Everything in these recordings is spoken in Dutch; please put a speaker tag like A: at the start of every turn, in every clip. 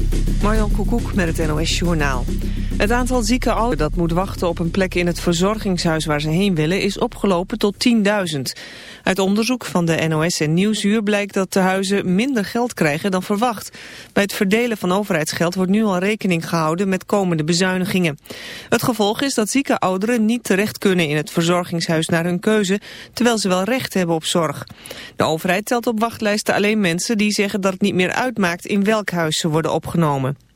A: Thank you. Marjan Koekoek met het NOS Journaal. Het aantal zieke ouderen dat moet wachten op een plek in het verzorgingshuis waar ze heen willen is opgelopen tot 10.000. Uit onderzoek van de NOS en Nieuwsuur blijkt dat de huizen minder geld krijgen dan verwacht. Bij het verdelen van overheidsgeld wordt nu al rekening gehouden met komende bezuinigingen. Het gevolg is dat zieke ouderen niet terecht kunnen in het verzorgingshuis naar hun keuze, terwijl ze wel recht hebben op zorg. De overheid telt op wachtlijsten alleen mensen die zeggen dat het niet meer uitmaakt in welk huis ze worden opgenomen. komen.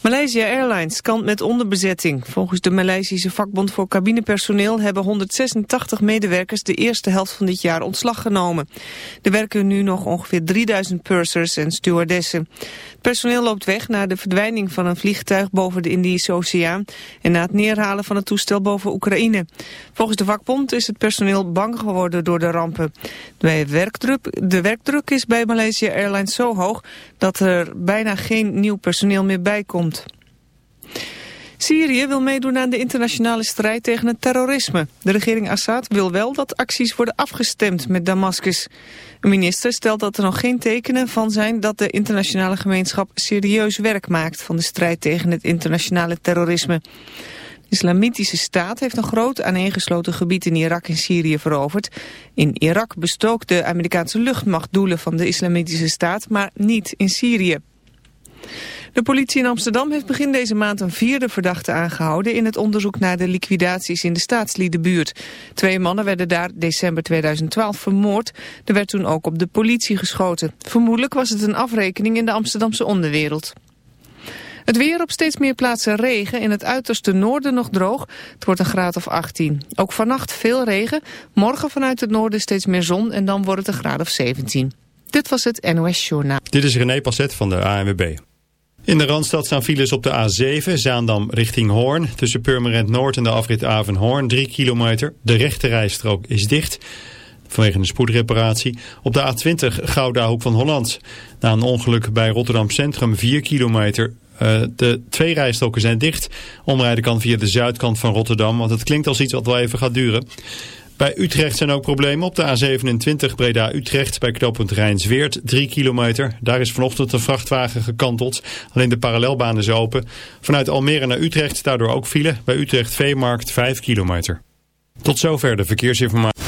A: Malaysia Airlines kan met onderbezetting. Volgens de Maleisische vakbond voor cabinepersoneel hebben 186 medewerkers de eerste helft van dit jaar ontslag genomen. Er werken nu nog ongeveer 3000 pursers en stewardessen. Het personeel loopt weg na de verdwijning van een vliegtuig boven de Indische Oceaan en na het neerhalen van het toestel boven Oekraïne. Volgens de vakbond is het personeel bang geworden door de rampen. De werkdruk, de werkdruk is bij Malaysia Airlines zo hoog dat er bijna geen nieuw personeel meer bij komt. Syrië wil meedoen aan de internationale strijd tegen het terrorisme. De regering Assad wil wel dat acties worden afgestemd met Damascus. Een minister stelt dat er nog geen tekenen van zijn dat de internationale gemeenschap serieus werk maakt van de strijd tegen het internationale terrorisme. De islamitische staat heeft een groot aaneengesloten gebied in Irak en Syrië veroverd. In Irak bestookt de Amerikaanse luchtmacht doelen van de islamitische staat, maar niet in Syrië. De politie in Amsterdam heeft begin deze maand een vierde verdachte aangehouden in het onderzoek naar de liquidaties in de staatsliedenbuurt. Twee mannen werden daar december 2012 vermoord. Er werd toen ook op de politie geschoten. Vermoedelijk was het een afrekening in de Amsterdamse onderwereld. Het weer op steeds meer plaatsen regen. In het uiterste noorden nog droog. Het wordt een graad of 18. Ook vannacht veel regen. Morgen vanuit het noorden steeds meer zon. En dan wordt het een graad of 17. Dit was het NOS Journaal.
B: Dit is René Passet van de ANWB. In de Randstad staan files op de A7, Zaandam richting Hoorn. Tussen Purmerend Noord en de afrit Avenhoorn, 3 kilometer. De rechte rijstrook is dicht vanwege een spoedreparatie. Op de A20 Gouda Hoek van Holland. Na een ongeluk bij Rotterdam Centrum, 4 kilometer. Uh, de twee rijstroken zijn dicht. Omrijden kan via de zuidkant van Rotterdam, want het klinkt als iets wat wel even gaat duren. Bij Utrecht zijn ook problemen op de A27 Breda-Utrecht bij knooppunt Rijnsweert, 3 kilometer. Daar is vanochtend een vrachtwagen gekanteld. Alleen de parallelbaan is open. Vanuit Almere naar Utrecht daardoor ook file. Bij Utrecht Veemarkt 5 kilometer. Tot zover de verkeersinformatie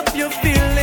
C: up your feelings.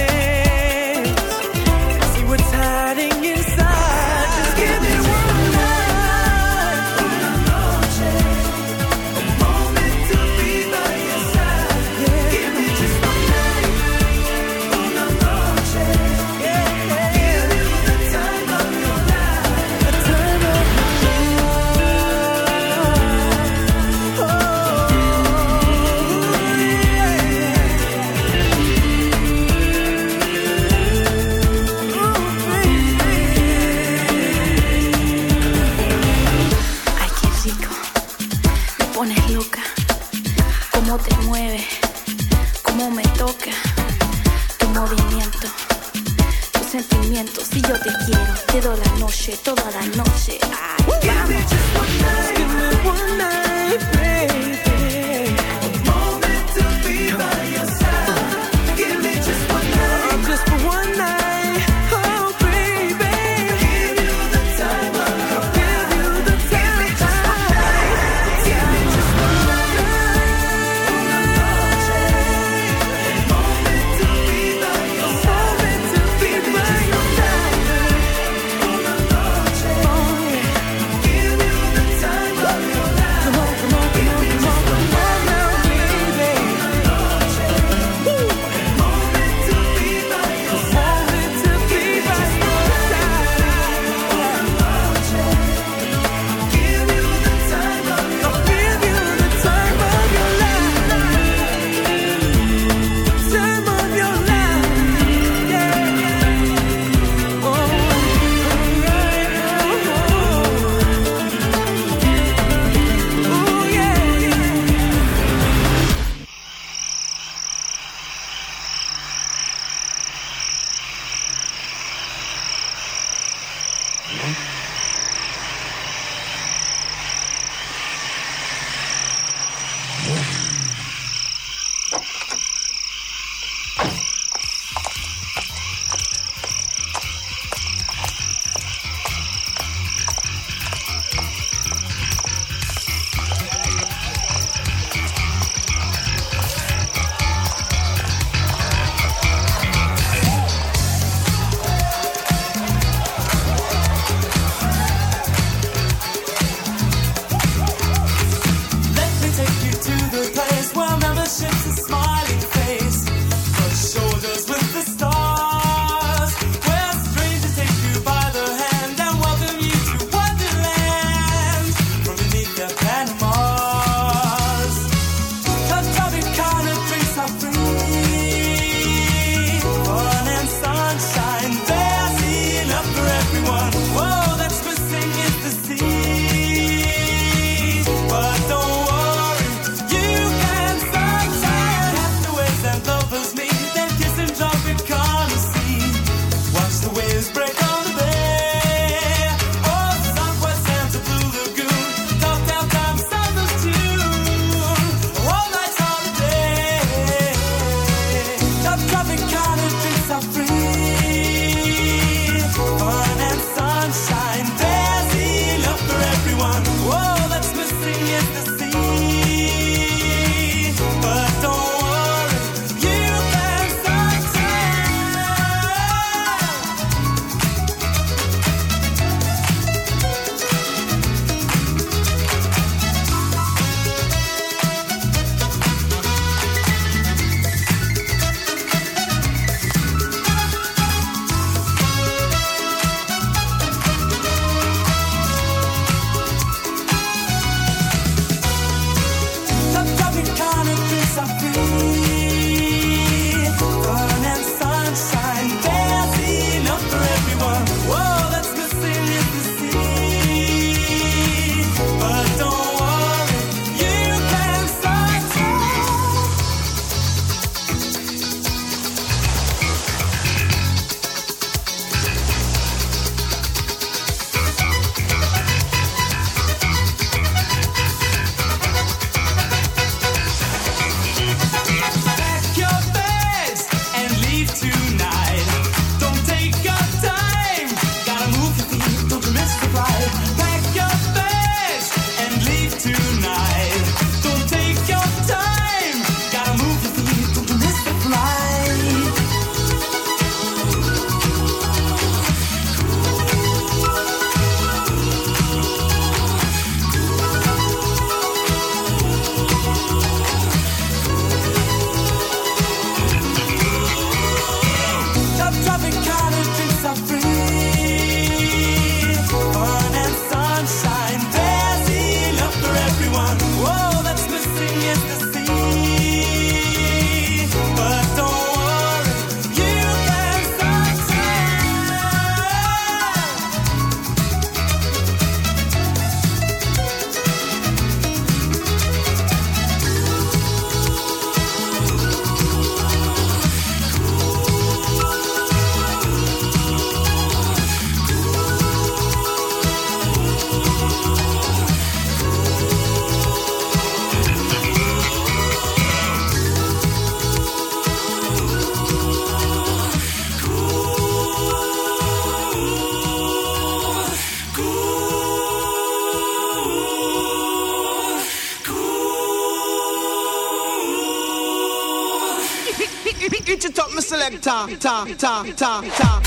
D: Ta, ta, ta, ta,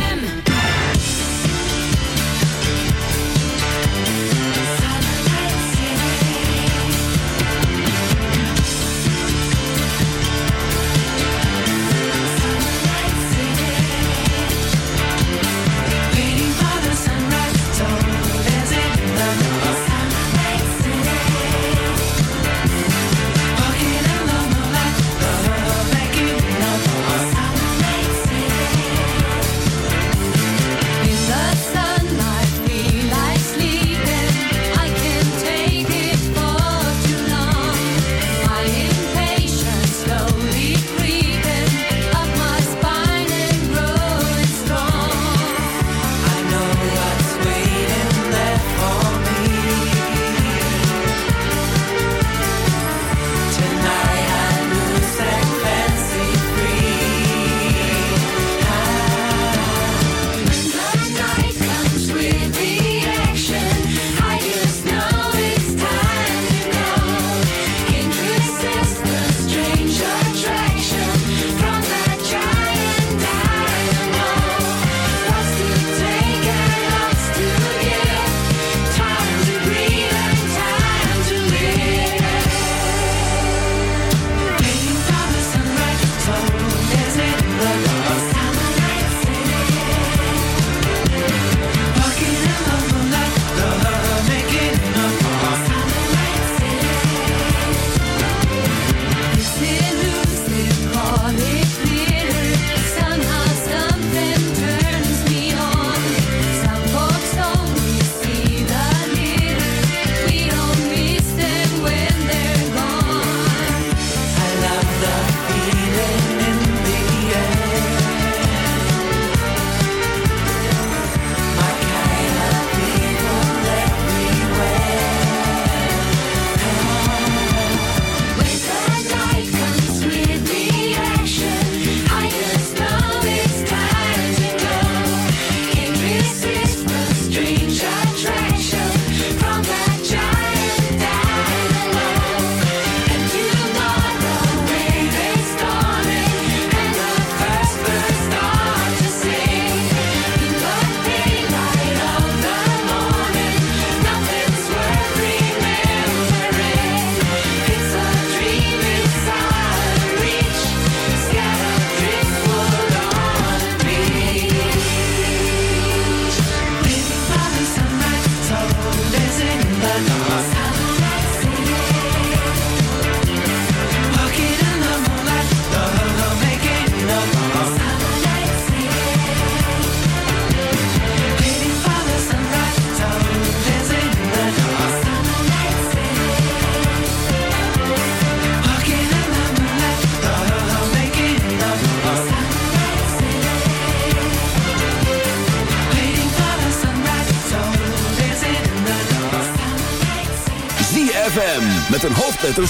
E: hoofdletter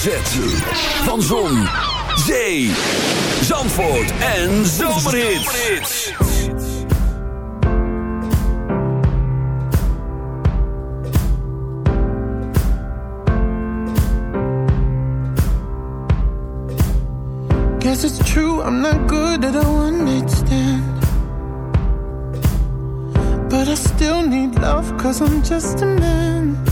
E: Van Zon, Zee, Zandvoort en Zomerhits.
F: Guess it's true, I'm not good at a one night. But I still need love, cause I'm just a man.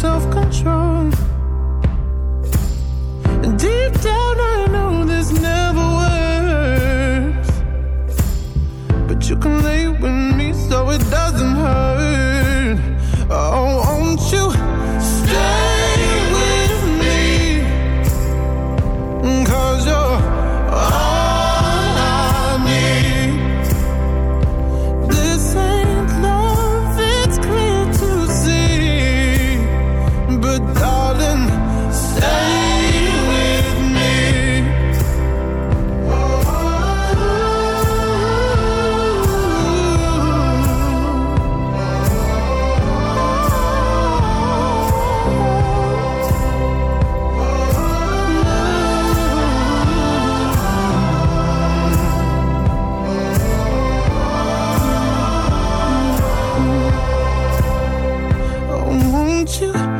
F: self-control. need you.